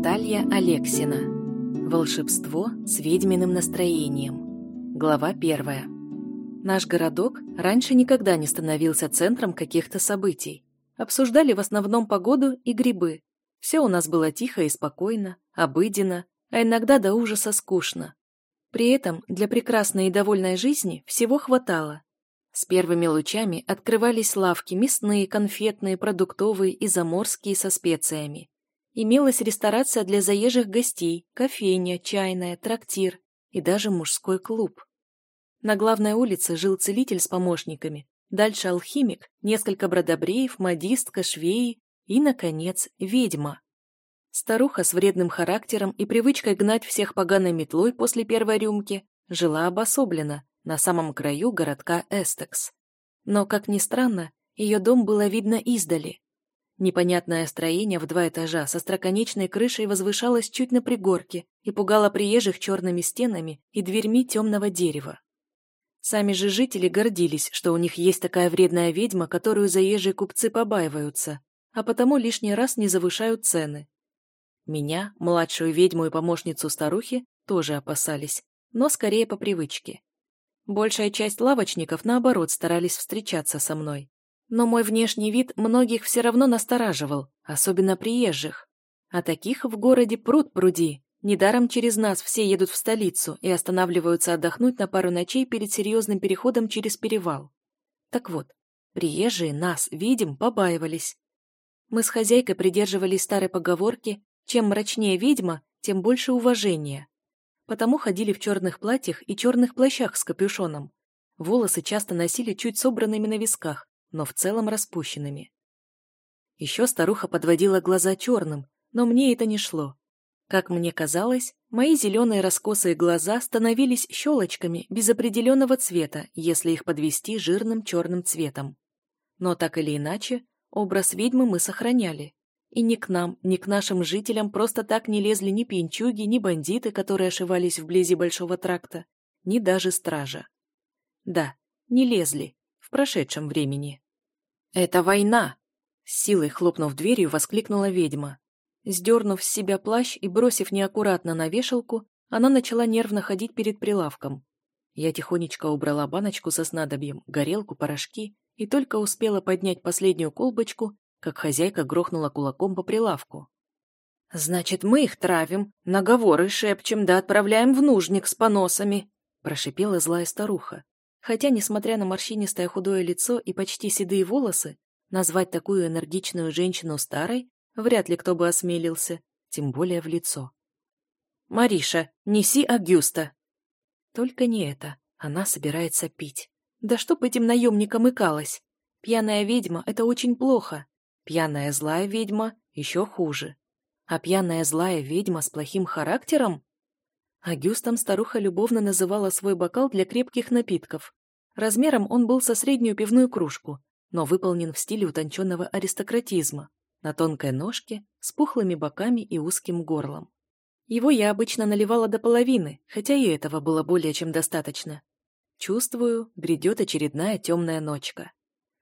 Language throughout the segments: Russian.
Наталья Алексина. Волшебство с ведьминым настроением. Глава первая. Наш городок раньше никогда не становился центром каких-то событий. Обсуждали в основном погоду и грибы. Все у нас было тихо и спокойно, обыденно, а иногда до ужаса скучно. При этом для прекрасной и довольной жизни всего хватало. С первыми лучами открывались лавки мясные, конфетные, продуктовые и заморские со специями. Имелась ресторация для заезжих гостей, кофейня, чайная, трактир и даже мужской клуб. На главной улице жил целитель с помощниками, дальше алхимик, несколько бродобреев, модистка, швеи и, наконец, ведьма. Старуха с вредным характером и привычкой гнать всех поганой метлой после первой рюмки жила обособленно, на самом краю городка Эстекс. Но, как ни странно, ее дом было видно издали. Непонятное строение в два этажа со строконечной крышей возвышалось чуть на пригорке и пугало приезжих черными стенами и дверьми темного дерева. Сами же жители гордились, что у них есть такая вредная ведьма, которую заезжие купцы побаиваются, а потому лишний раз не завышают цены. Меня, младшую ведьму и помощницу старухи, тоже опасались, но скорее по привычке. Большая часть лавочников, наоборот, старались встречаться со мной. Но мой внешний вид многих все равно настораживал, особенно приезжих. А таких в городе пруд пруди. Недаром через нас все едут в столицу и останавливаются отдохнуть на пару ночей перед серьезным переходом через перевал. Так вот, приезжие нас, видим, побаивались. Мы с хозяйкой придерживались старой поговорки «чем мрачнее ведьма, тем больше уважения». Потому ходили в черных платьях и черных плащах с капюшоном. Волосы часто носили чуть собранными на висках, но в целом распущенными. Еще старуха подводила глаза черным, но мне это не шло. Как мне казалось, мои зеленые раскосые глаза становились щелочками без определенного цвета, если их подвести жирным черным цветом. Но так или иначе, образ ведьмы мы сохраняли. И ни к нам, ни к нашим жителям просто так не лезли ни пьянчуги, ни бандиты, которые ошивались вблизи Большого тракта, ни даже стража. Да, не лезли, в прошедшем времени. «Это война!» С силой хлопнув дверью, воскликнула ведьма. Сдернув с себя плащ и бросив неаккуратно на вешалку, она начала нервно ходить перед прилавком. Я тихонечко убрала баночку со снадобьем, горелку, порошки и только успела поднять последнюю колбочку, как хозяйка грохнула кулаком по прилавку. «Значит, мы их травим, наговоры шепчем да отправляем в нужник с поносами», прошипела злая старуха. Хотя, несмотря на морщинистое худое лицо и почти седые волосы, назвать такую энергичную женщину старой вряд ли кто бы осмелился, тем более в лицо. «Мариша, неси Агюста!» Только не это. Она собирается пить. Да чтоб этим наемникам икалось. Пьяная ведьма — это очень плохо. Пьяная злая ведьма — еще хуже. А пьяная злая ведьма с плохим характером Агюстом старуха любовно называла свой бокал для крепких напитков. Размером он был со среднюю пивную кружку, но выполнен в стиле утонченного аристократизма, на тонкой ножке, с пухлыми боками и узким горлом. Его я обычно наливала до половины, хотя и этого было более чем достаточно. Чувствую, грядет очередная темная ночка.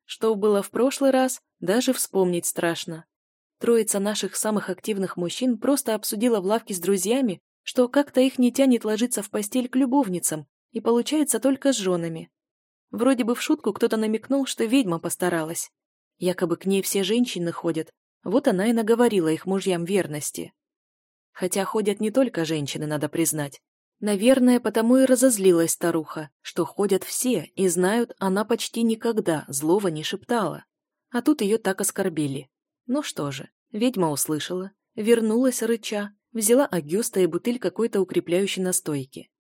Что было в прошлый раз, даже вспомнить страшно. Троица наших самых активных мужчин просто обсудила в лавке с друзьями, что как-то их не тянет ложиться в постель к любовницам, и получается только с женами. Вроде бы в шутку кто-то намекнул, что ведьма постаралась. Якобы к ней все женщины ходят, вот она и наговорила их мужьям верности. Хотя ходят не только женщины, надо признать. Наверное, потому и разозлилась старуха, что ходят все и знают, она почти никогда злого не шептала. А тут ее так оскорбили. Ну что же, ведьма услышала, вернулась рыча, Взяла Агюста и бутыль какой-то укрепляющей настойки.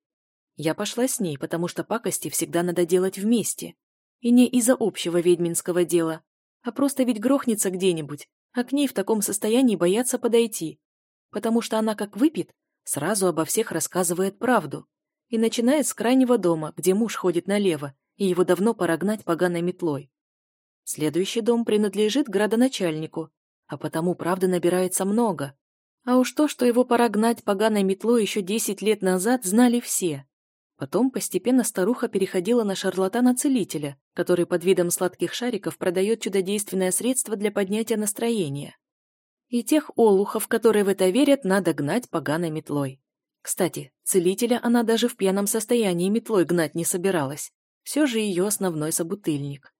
Я пошла с ней, потому что пакости всегда надо делать вместе. И не из-за общего ведьминского дела, а просто ведь грохнется где-нибудь, а к ней в таком состоянии боятся подойти. Потому что она как выпьет, сразу обо всех рассказывает правду. И начинает с крайнего дома, где муж ходит налево, и его давно пора гнать поганой метлой. Следующий дом принадлежит градоначальнику, а потому правды набирается много, а уж то, что его пора гнать поганой метлой еще десять лет назад, знали все. Потом постепенно старуха переходила на шарлатана-целителя, который под видом сладких шариков продает чудодейственное средство для поднятия настроения. И тех олухов, которые в это верят, надо гнать поганой метлой. Кстати, целителя она даже в пьяном состоянии метлой гнать не собиралась. Все же ее основной собутыльник.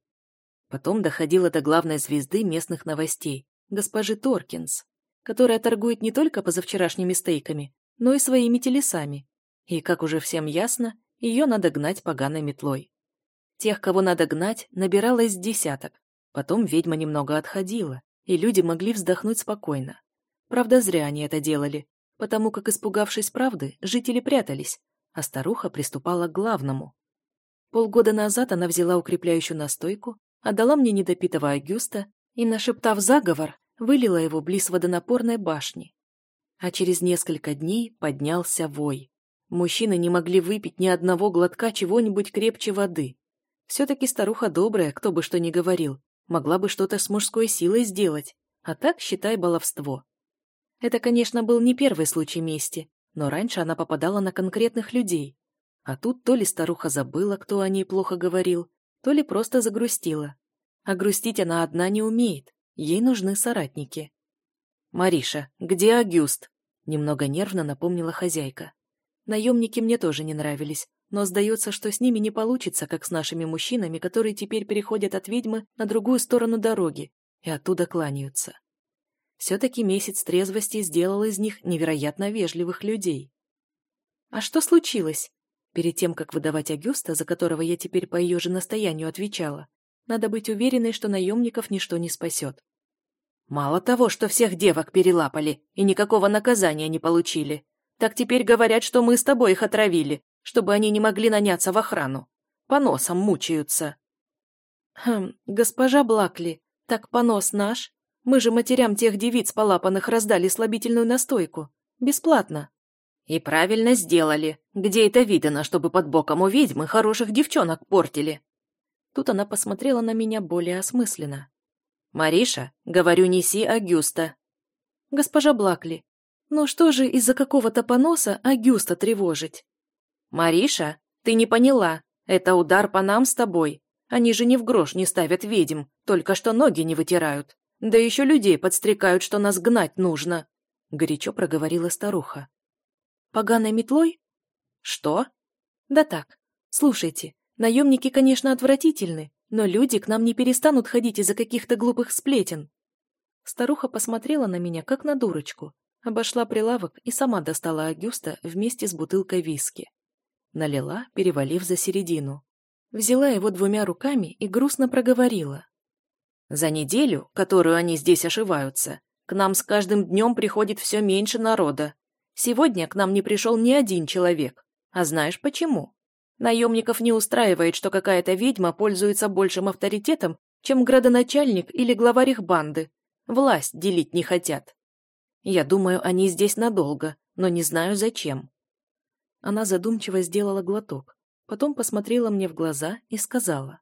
Потом доходило до главной звезды местных новостей, госпожи Торкинс, которая торгует не только позавчерашними стейками, но и своими телесами. И, как уже всем ясно, ее надо гнать поганой метлой. Тех, кого надо гнать, набиралось десяток. Потом ведьма немного отходила, и люди могли вздохнуть спокойно. Правда, зря они это делали, потому как, испугавшись правды, жители прятались, а старуха приступала к главному. Полгода назад она взяла укрепляющую настойку, отдала мне недопитого Агюста и, нашептав заговор, вылила его близ водонапорной башни. А через несколько дней поднялся вой. Мужчины не могли выпить ни одного глотка чего-нибудь крепче воды. Все-таки старуха добрая, кто бы что ни говорил, могла бы что-то с мужской силой сделать, а так, считай, баловство. Это, конечно, был не первый случай мести, но раньше она попадала на конкретных людей. А тут то ли старуха забыла, кто о ней плохо говорил, то ли просто загрустила. А грустить она одна не умеет, ей нужны соратники. «Мариша, где Агюст?» — немного нервно напомнила хозяйка. Наемники мне тоже не нравились, но сдается, что с ними не получится, как с нашими мужчинами, которые теперь переходят от ведьмы на другую сторону дороги и оттуда кланяются. Все-таки месяц трезвости сделал из них невероятно вежливых людей. «А что случилось?» Перед тем, как выдавать Агюста, за которого я теперь по ее же настоянию отвечала, надо быть уверенной, что наемников ничто не спасет. «Мало того, что всех девок перелапали и никакого наказания не получили, так теперь говорят, что мы с тобой их отравили, чтобы они не могли наняться в охрану. По носам мучаются». «Хм, госпожа Блакли, так понос наш? Мы же матерям тех девиц полапанных раздали слабительную настойку. Бесплатно». «И правильно сделали. Где это видано, чтобы под боком у ведьмы хороших девчонок портили?» Тут она посмотрела на меня более осмысленно. «Мариша, говорю, неси Агюста». «Госпожа Блакли, ну что же из-за какого-то поноса Агюста тревожить?» «Мариша, ты не поняла. Это удар по нам с тобой. Они же ни в грош не ставят ведьм, только что ноги не вытирают. Да еще людей подстрекают, что нас гнать нужно», — горячо проговорила старуха. «Поганой метлой?» «Что?» «Да так. Слушайте, наемники, конечно, отвратительны, но люди к нам не перестанут ходить из-за каких-то глупых сплетен». Старуха посмотрела на меня, как на дурочку, обошла прилавок и сама достала Агюста вместе с бутылкой виски. Налила, перевалив за середину. Взяла его двумя руками и грустно проговорила. «За неделю, которую они здесь ошиваются, к нам с каждым днем приходит все меньше народа. Сегодня к нам не пришел ни один человек. А знаешь почему? Наемников не устраивает, что какая-то ведьма пользуется большим авторитетом, чем градоначальник или главарь их банды. Власть делить не хотят. Я думаю, они здесь надолго, но не знаю зачем. Она задумчиво сделала глоток, потом посмотрела мне в глаза и сказала.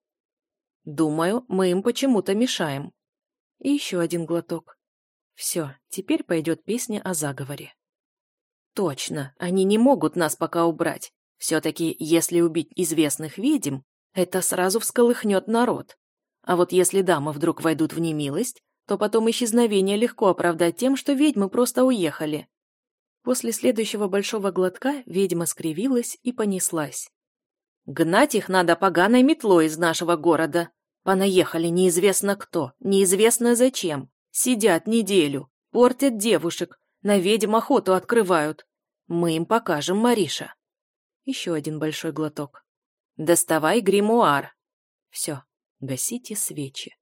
«Думаю, мы им почему-то мешаем». И еще один глоток. Все, теперь пойдет песня о заговоре. Точно, они не могут нас пока убрать. Все-таки, если убить известных ведьм, это сразу всколыхнет народ. А вот если дамы вдруг войдут в немилость, то потом исчезновение легко оправдать тем, что ведьмы просто уехали. После следующего большого глотка ведьма скривилась и понеслась. «Гнать их надо поганой метлой из нашего города. Понаехали неизвестно кто, неизвестно зачем. Сидят неделю, портят девушек, на ведьм охоту открывают. Мы им покажем, Мариша». Еще один большой глоток. «Доставай гримуар». «Все, гасите свечи».